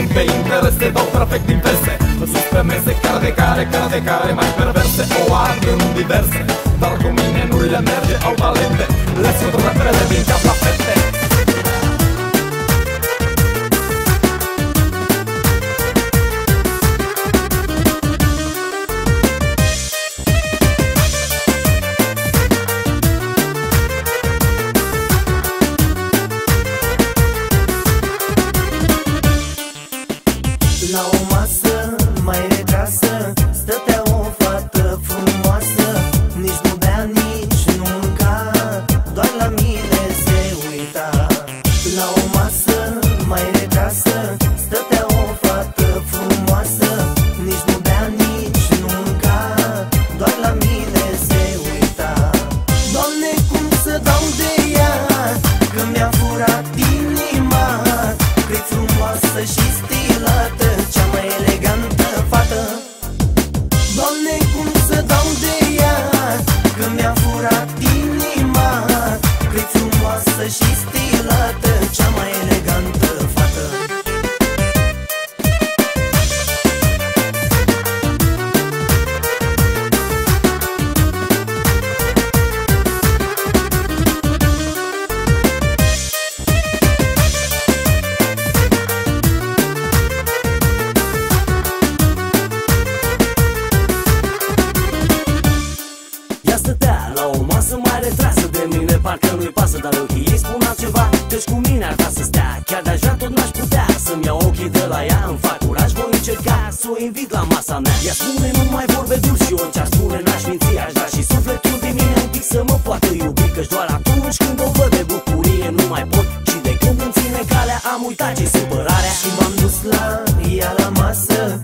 Toate sunt pe interese, dau perfect inverse Sus pe mese, care de care, care de care mai perverse. O ard în diverse, dar cu mine nu le merge, au talente. Le sunt repede din cap la fete masă mai retrasă de mine Parcă nu-i pasă, dar ochii ei spun altceva. Deci cu mine ar vrea să stea Chiar de așa tot n-aș putea Să-mi iau ochii de la ea Îmi fac curaj, voi încerca să o invit la masa mea. Ea spune nu mai vorbe dulci Și eu ce spune n-aș minți Aș da și sufletul din mine un pic să mă poată iubi Căci doar atunci când o văd de bucurie Nu mai pot. Și de când îmi ține calea Am uitat ce supărarea. Și m-am dus la ea la masă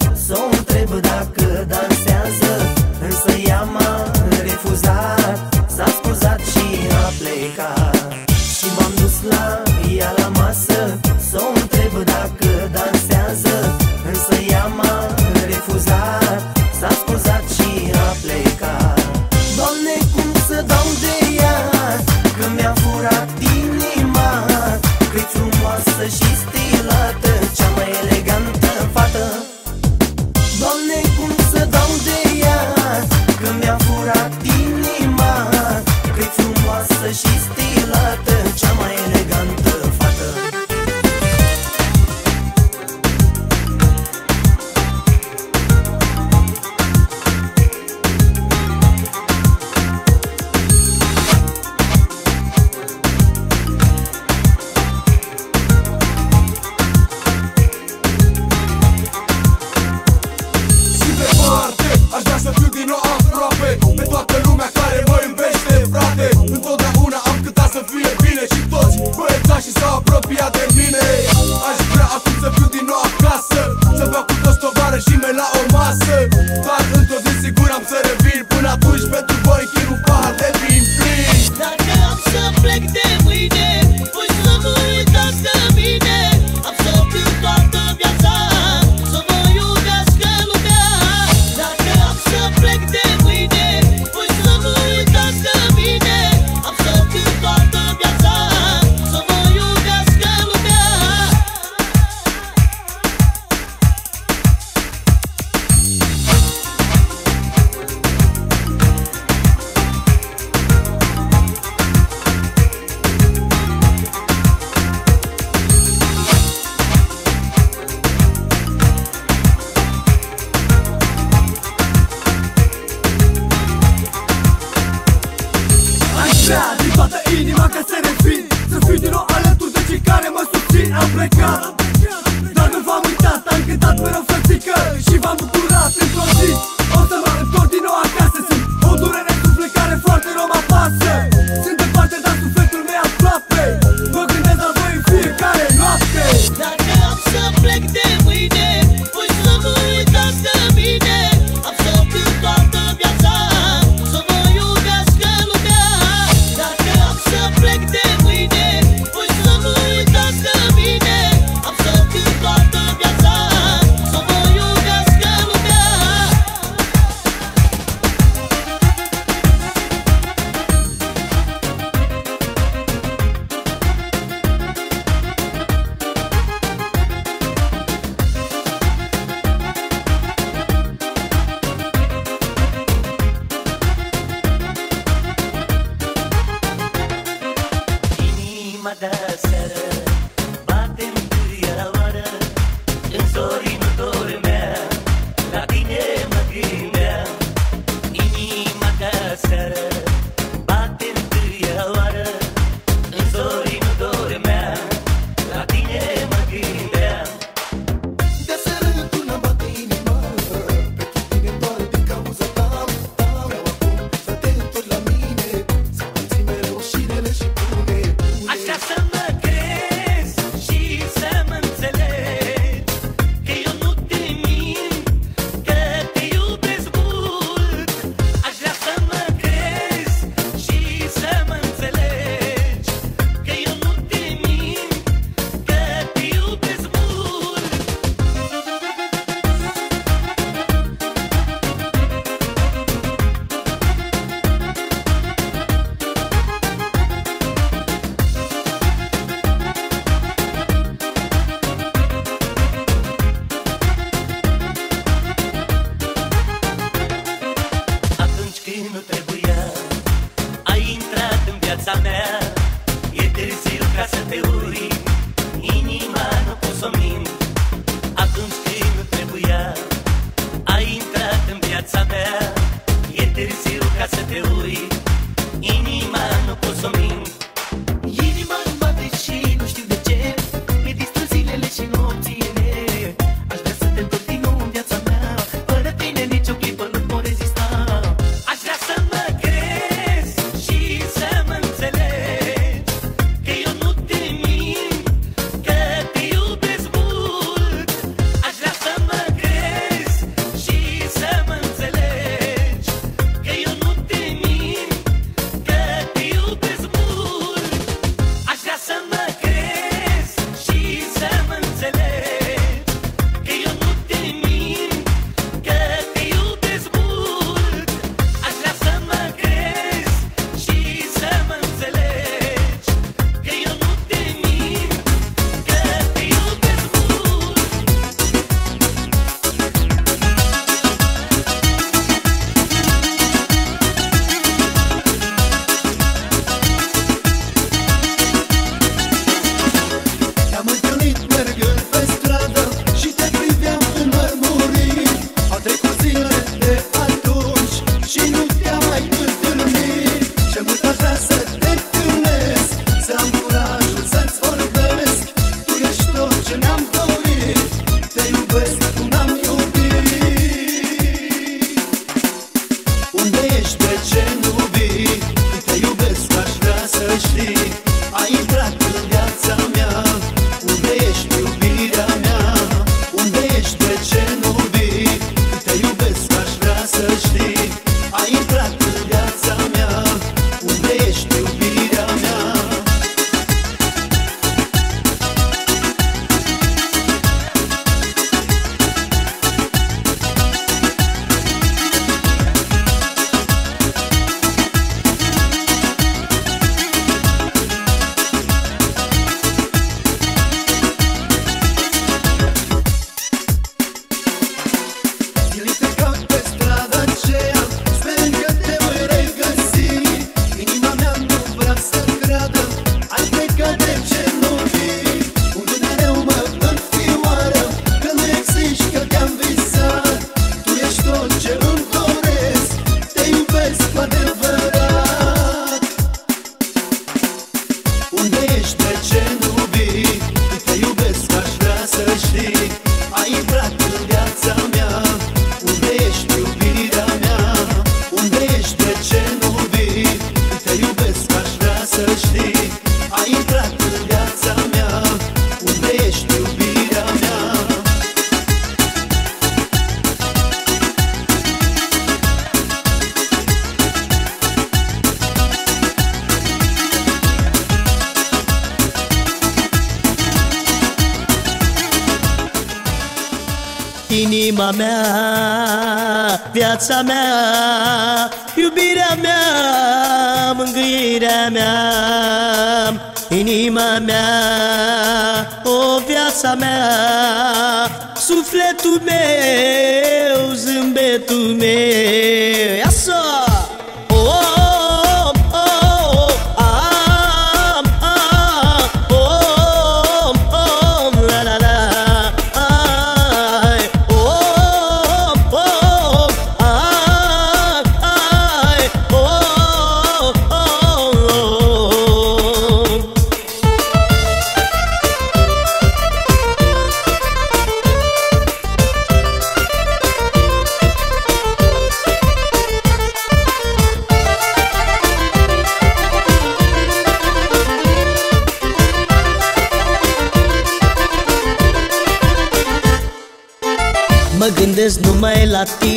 Inima mea, viața mea, iubirea mea, mângâierea mea Inima mea, o viața mea, sufletul meu, zâmbetul meu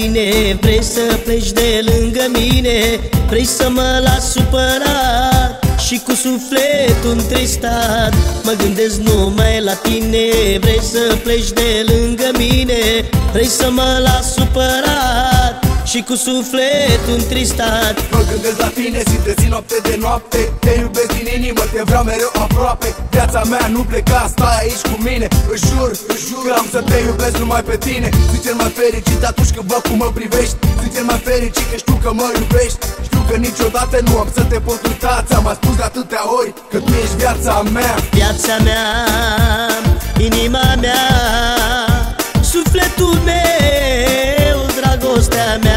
la tine Vrei să pleci de lângă mine? Vrei să mă las supărat Și cu sufletul întristat? Mă gândesc numai la tine Vrei să pleci de lângă mine? Vrei să mă las supărat și cu sufletul întristat. Mă gândesc la tine zi de zi, noapte de noapte. Te iubesc din inimă, te vreau mereu aproape. Viața mea nu pleca, stai aici cu mine. Își jur, își jur că am să te iubesc numai pe tine. Sunt cel mai fericit atunci când văd cum mă privești. Sunt cel mai fericit că știu că mă iubești. Știu că niciodată nu am să te pot uita. Ți-am mai spus de atâtea ori că tu ești viața mea. Viața mea, inima mea Sufletul meu, dragostea mea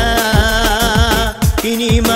inima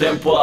tempo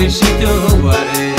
Cu ce ți-am greșit eu oare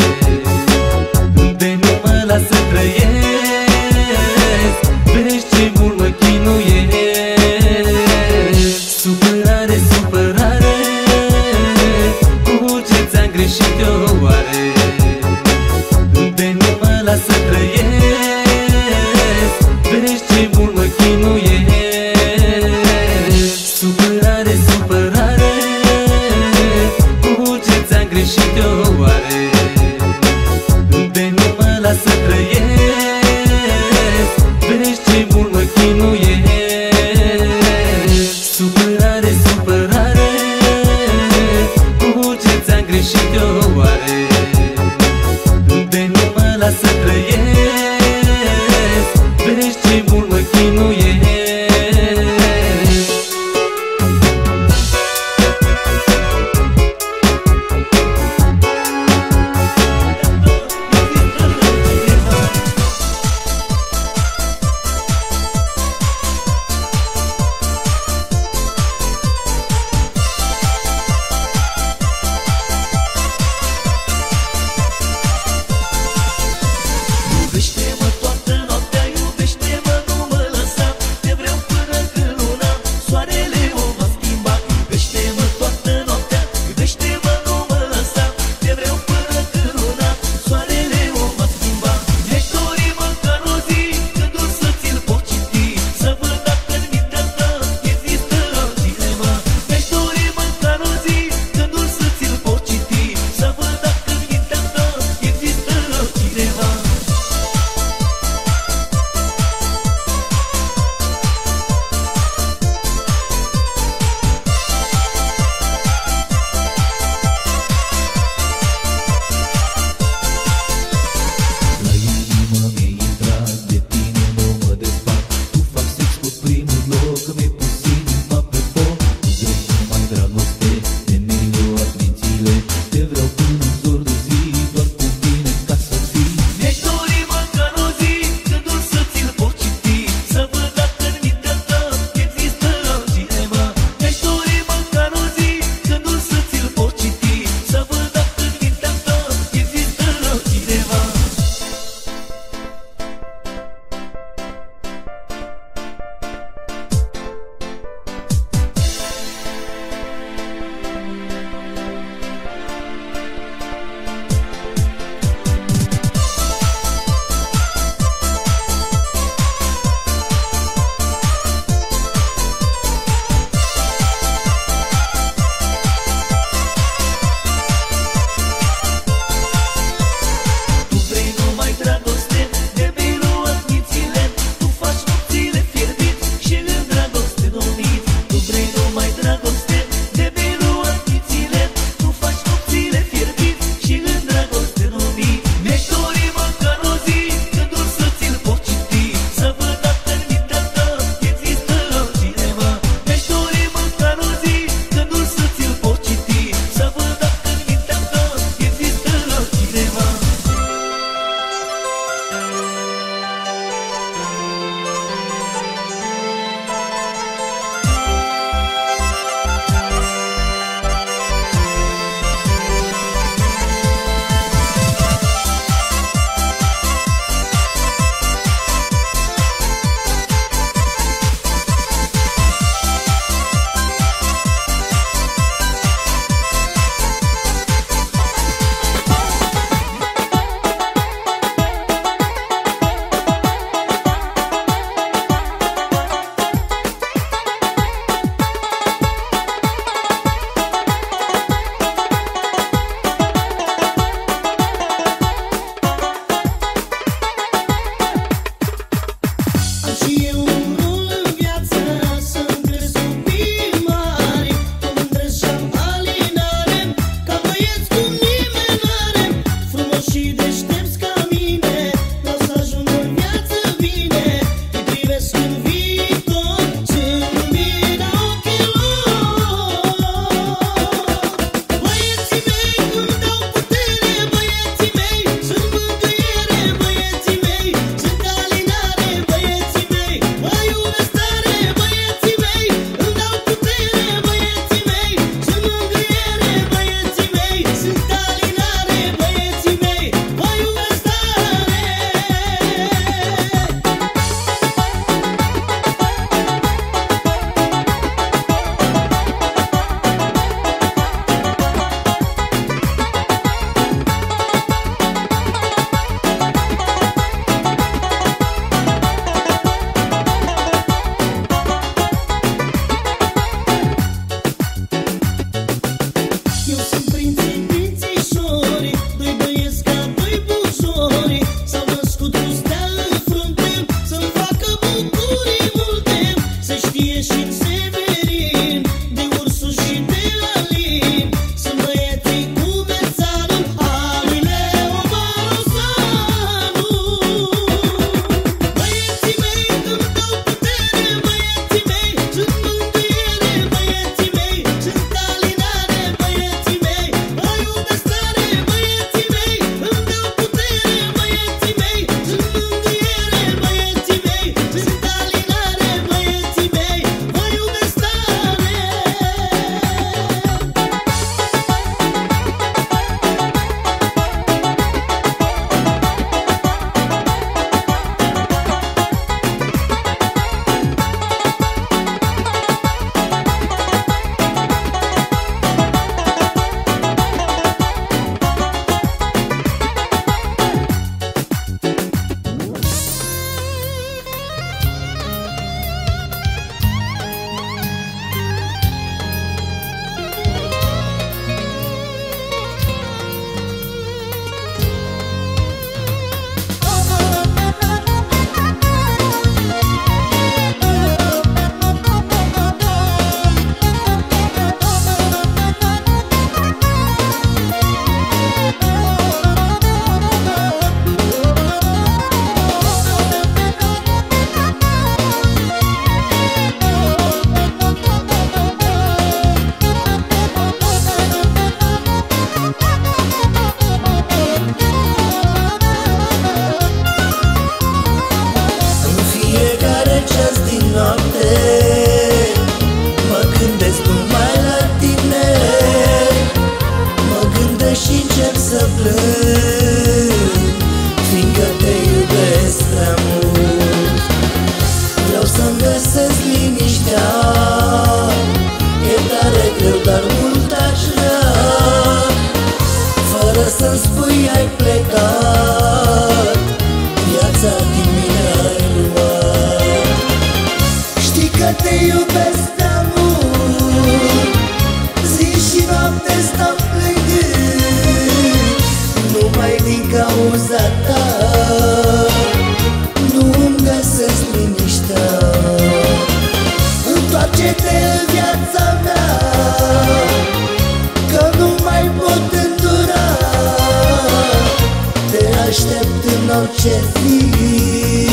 ce fii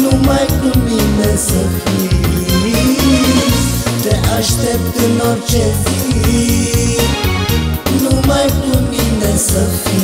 Numai cu mine să fii. Te aștept în orice zi Numai cu mine să fii.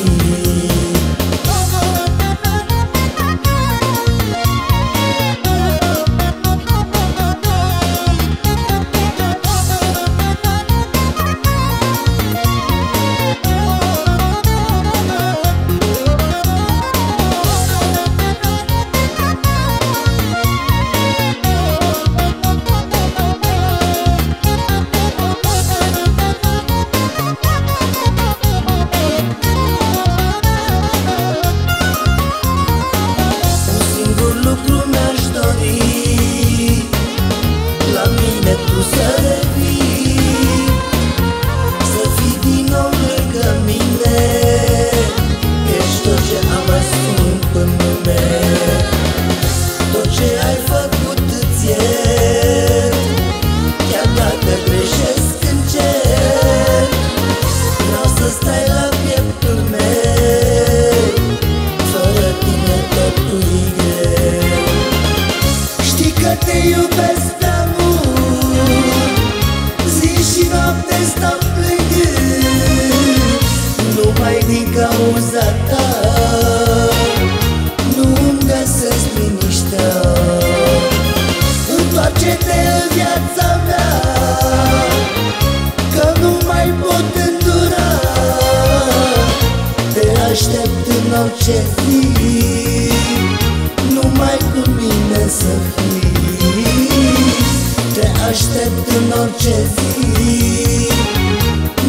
aștept în orice zi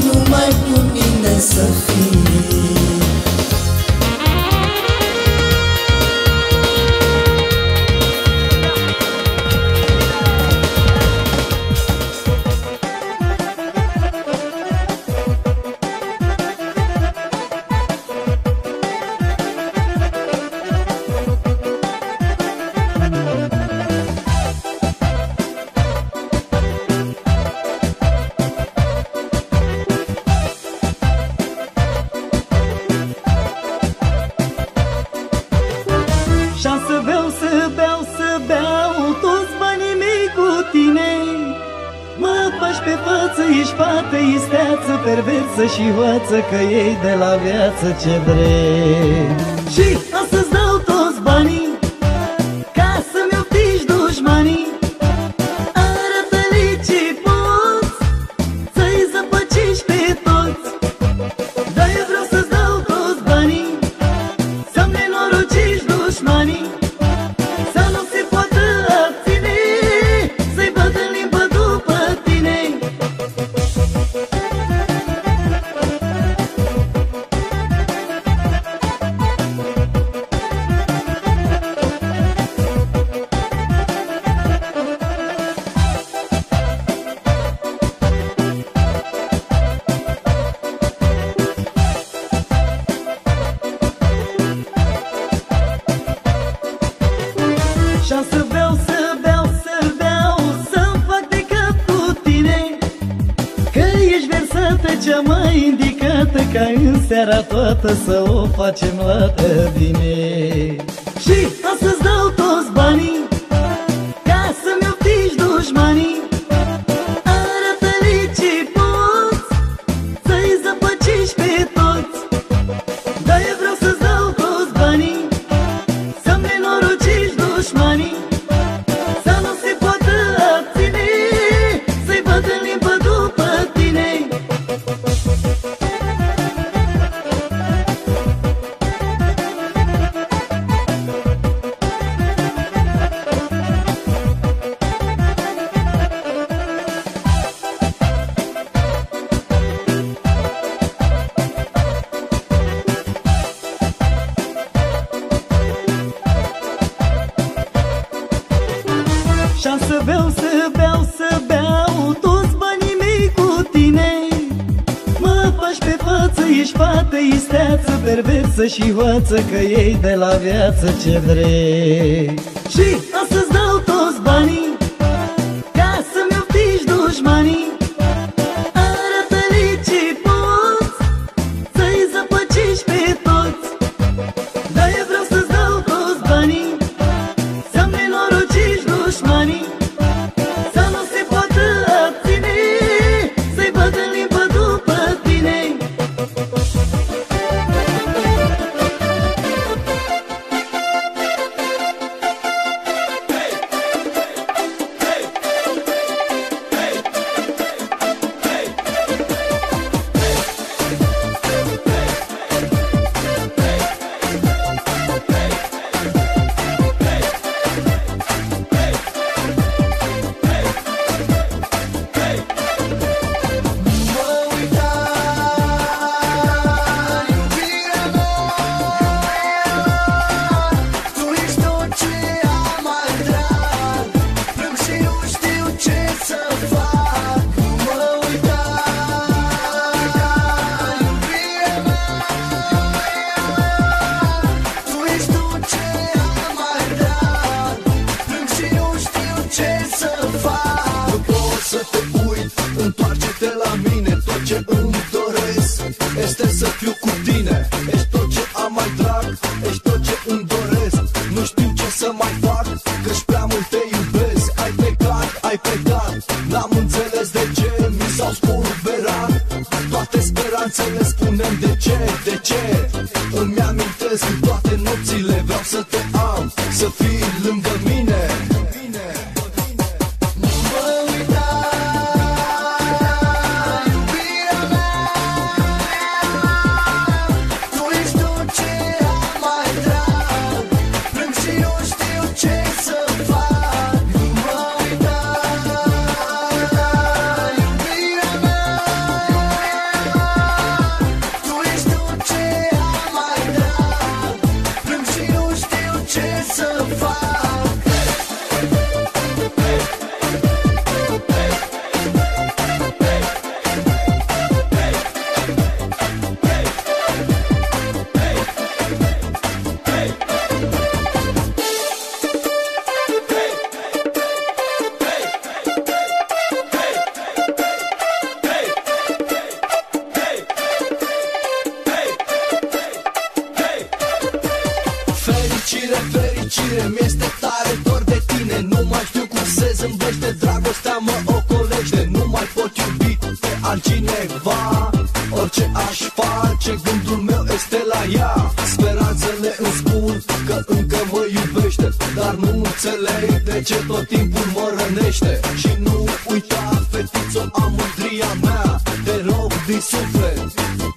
Numai cu mine să fii. viață, că ei de la viață ce drept. Și fată să o facem la tăbine de la viață ce vrei discipline.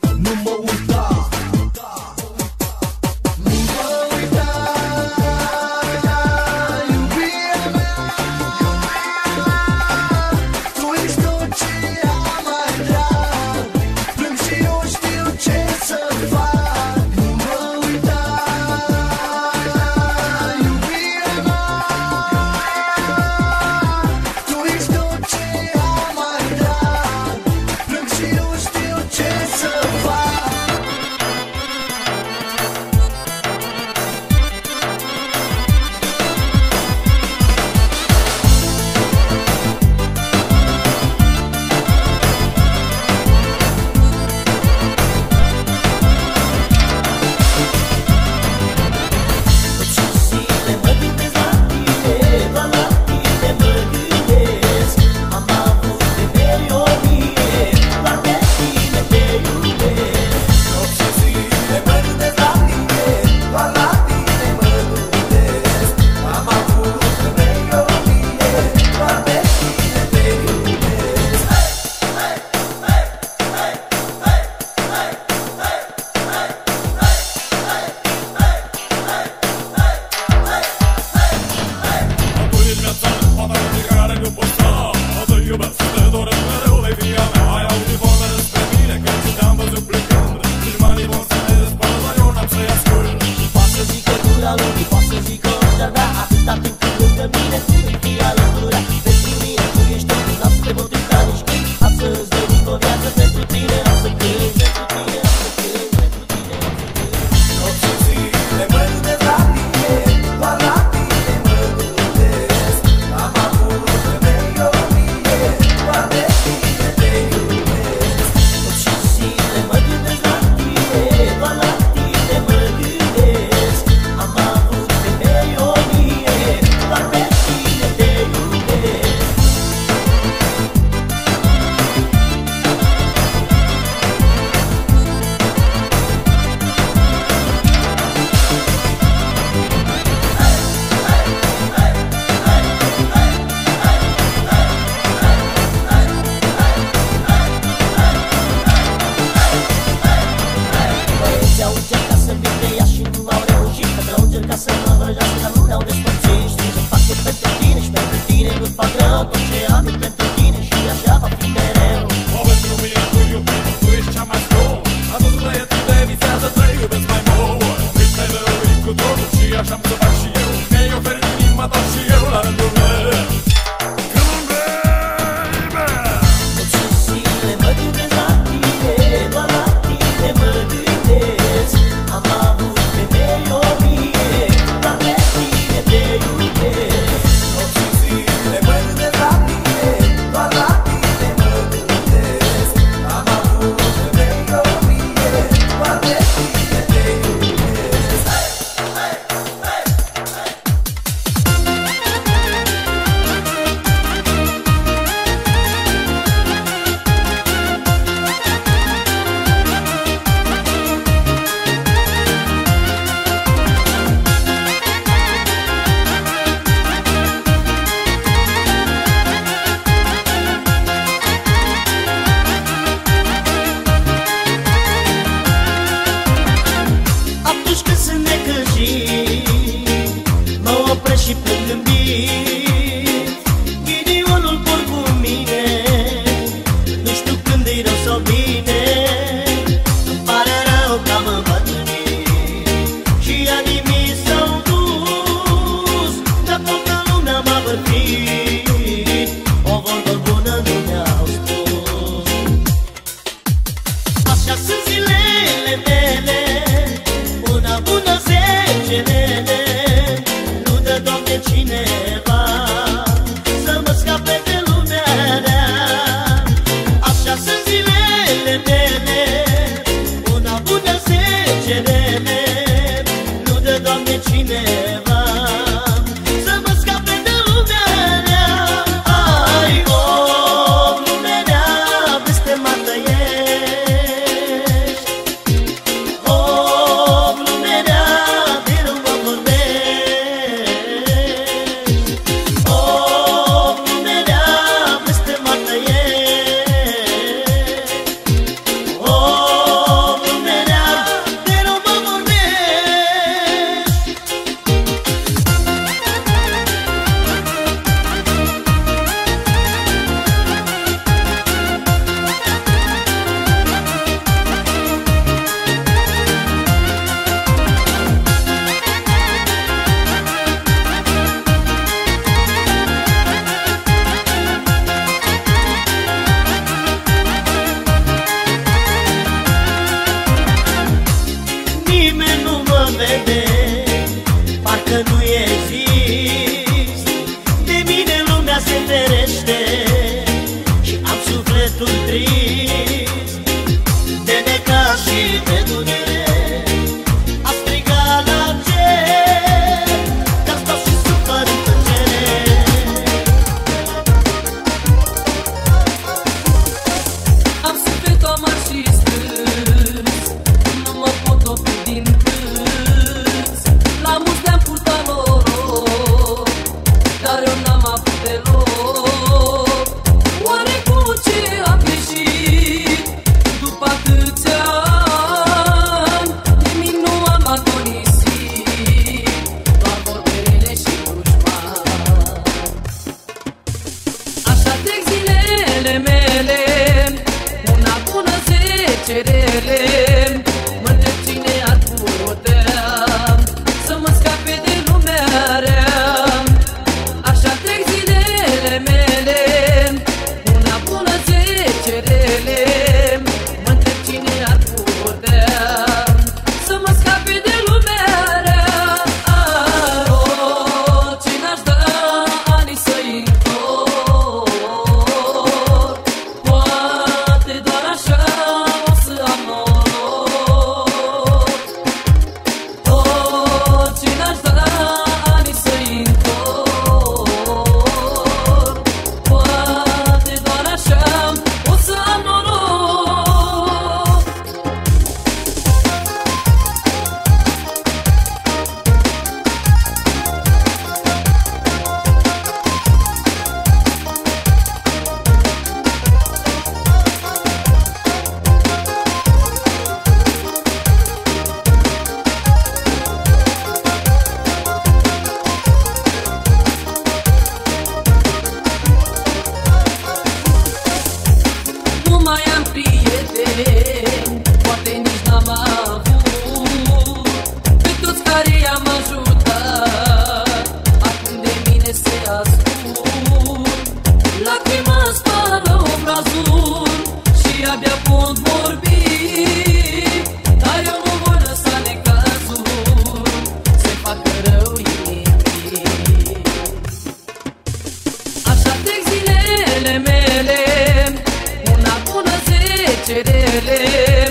geçirilir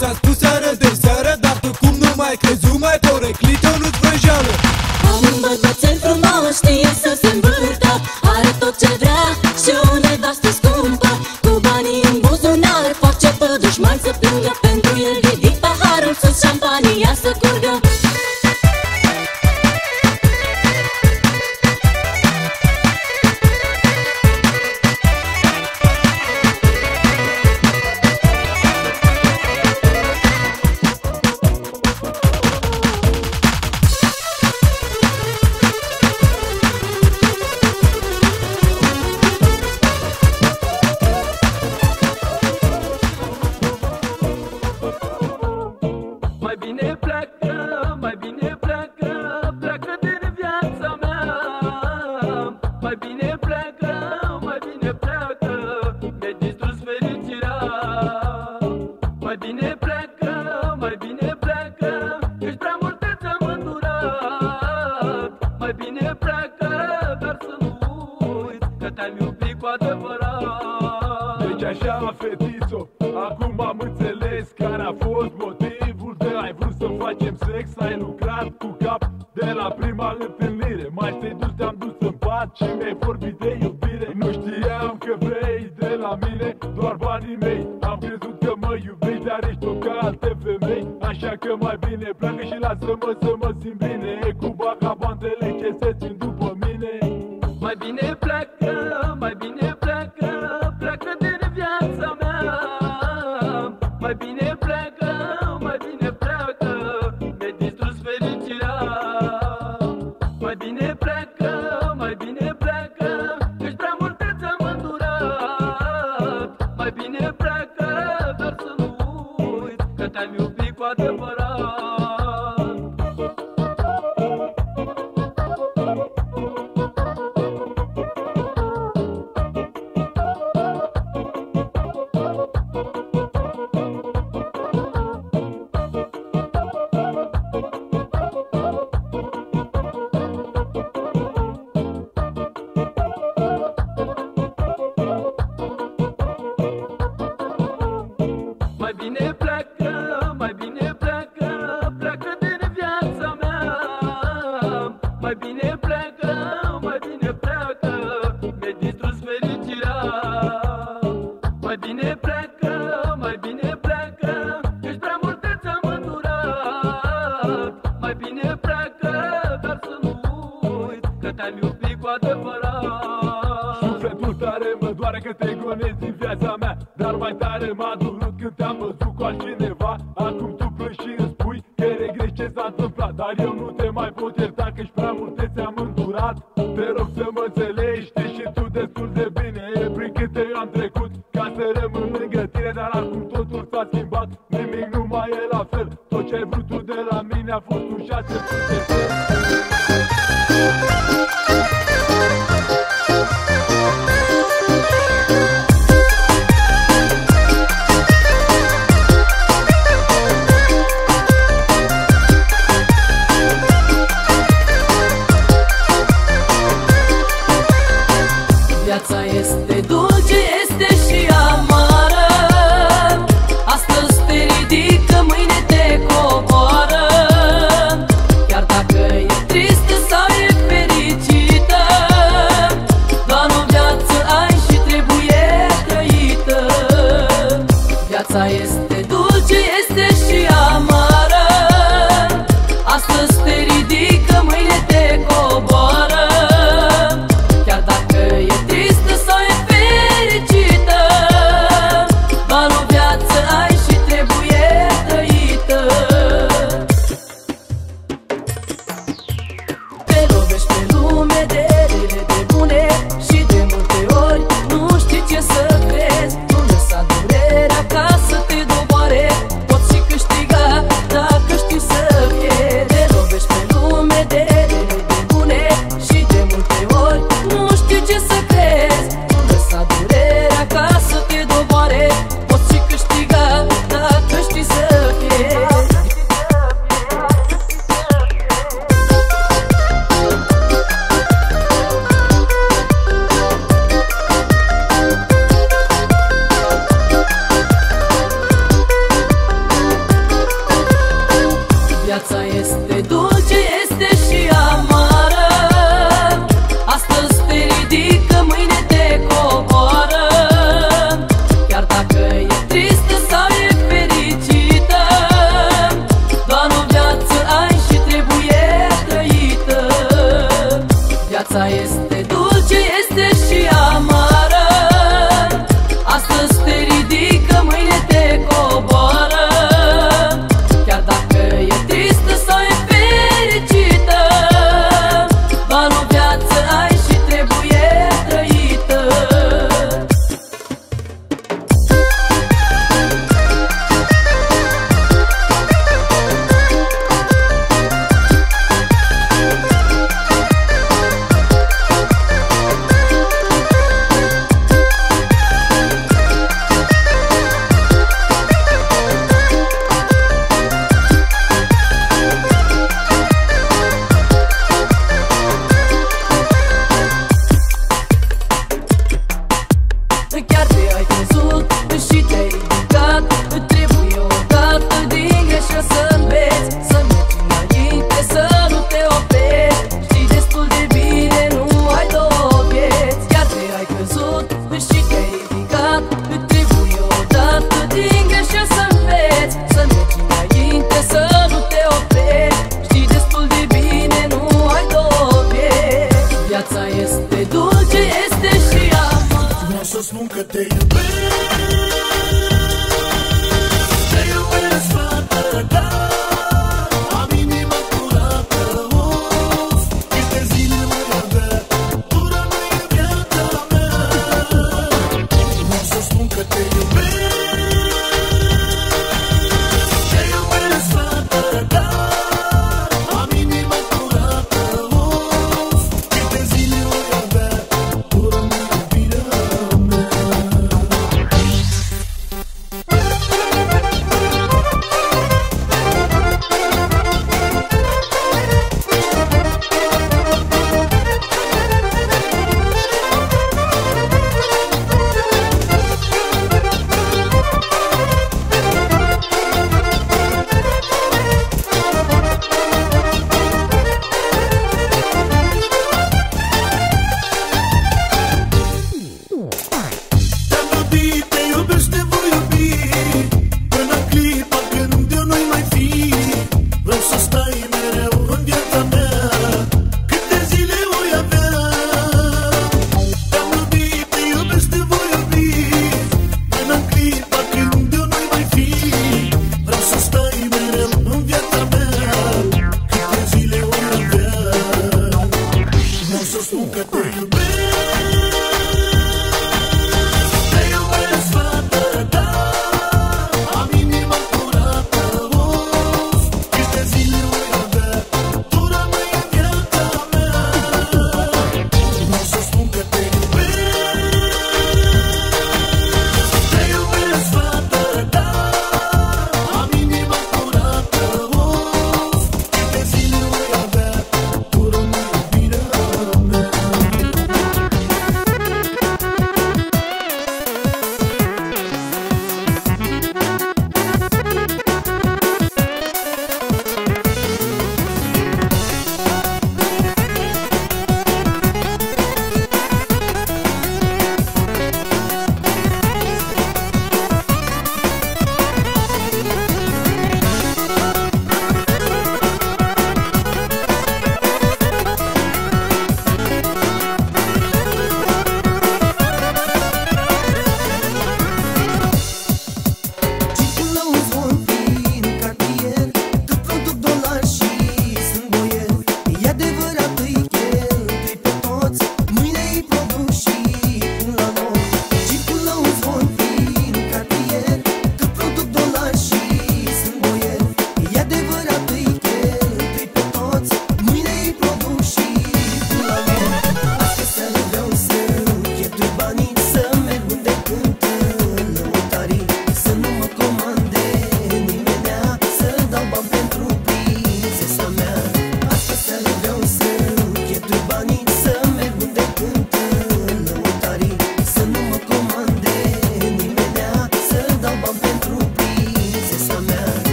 tine Father, Super.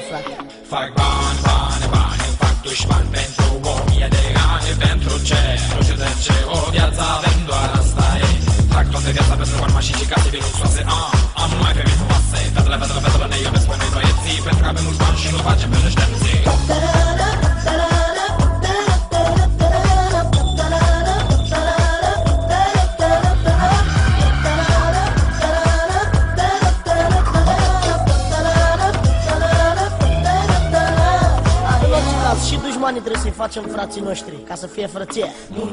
Alfa. frații noștri, ca să fie frăție. Nu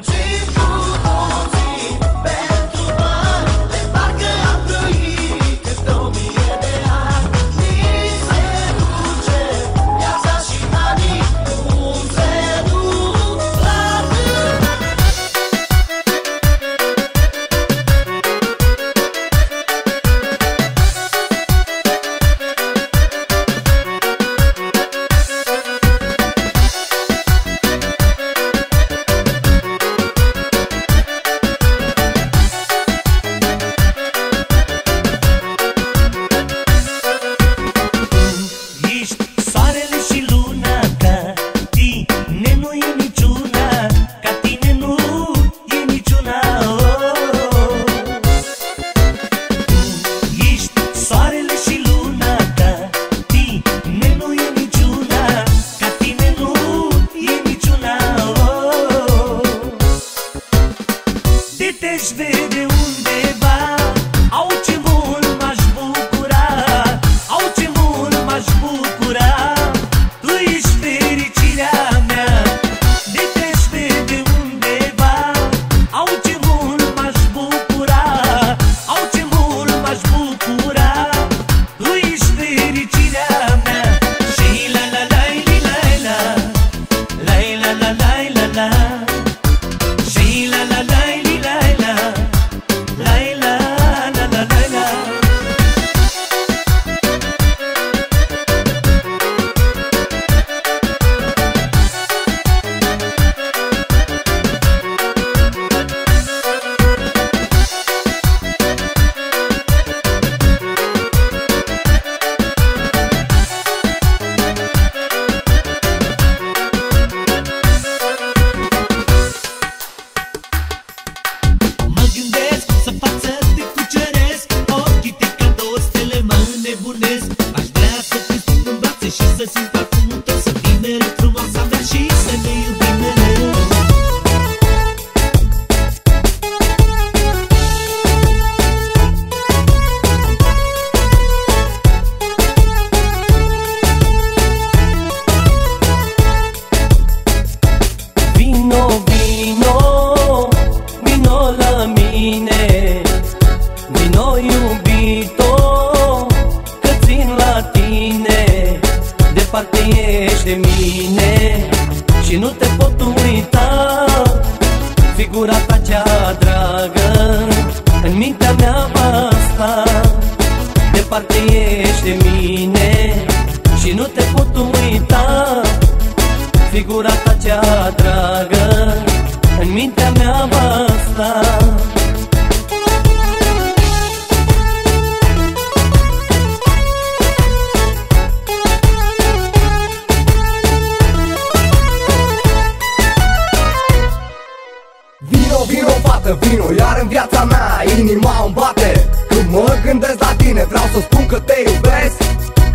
Valentino Iar în viața mea inima îmi bate. Când mă gândesc la tine Vreau să spun că te iubesc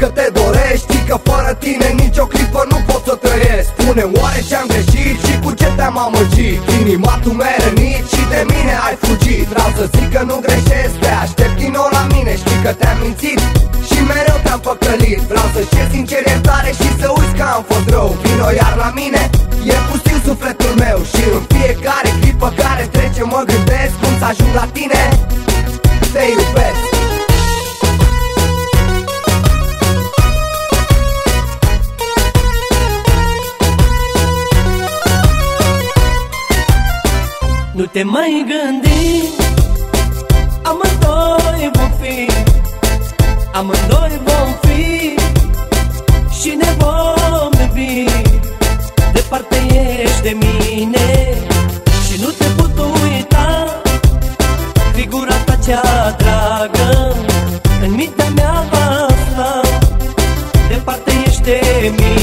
Că te dorești Că fără tine nicio clipă nu pot să trăiesc. Spune oare ce-am greșit Și cu ce te-am amăgit? Inima tu mi-ai rănit Și de mine ai fugit. Vreau să zic că nu greșesc Te aștept din nou la mine Știi că te-am mințit și mereu te-am păcălit. Vreau să știi sincer iertare și să uiți că am fost rău. Vino iar la mine, e pustiu sufletul meu Și în fiecare ajung la tine, te iubesc. Nu te mai gândi Amândoi vom fi Amândoi vom fi Și ne vom iubi. Departe ești de mine de mine